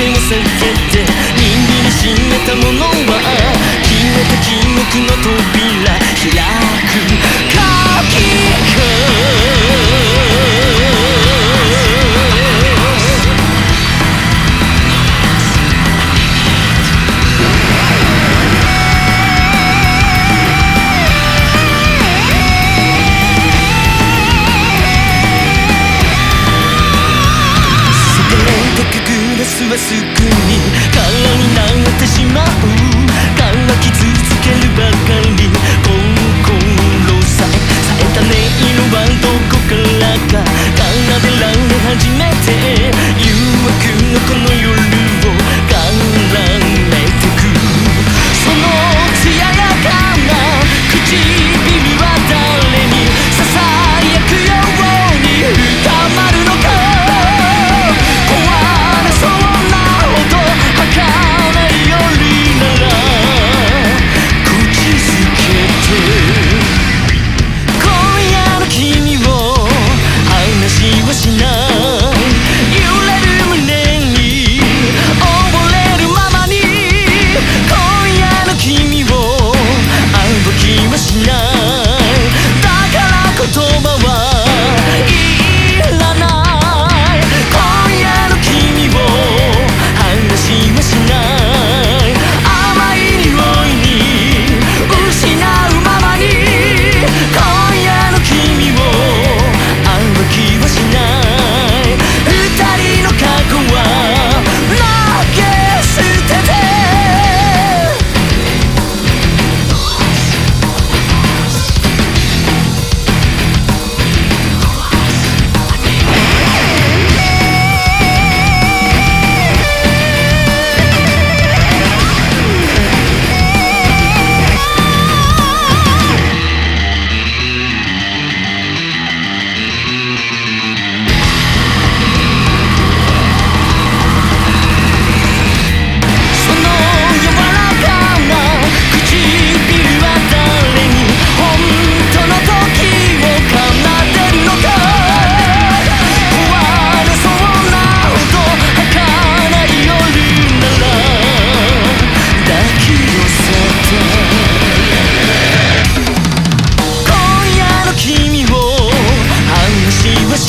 手を避けて握りしめたものは消えた記憶の扉開く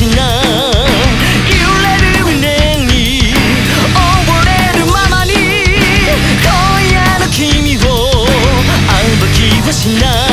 しな。揺れる胸に溺れるままに今夜の君を会うべきはしない。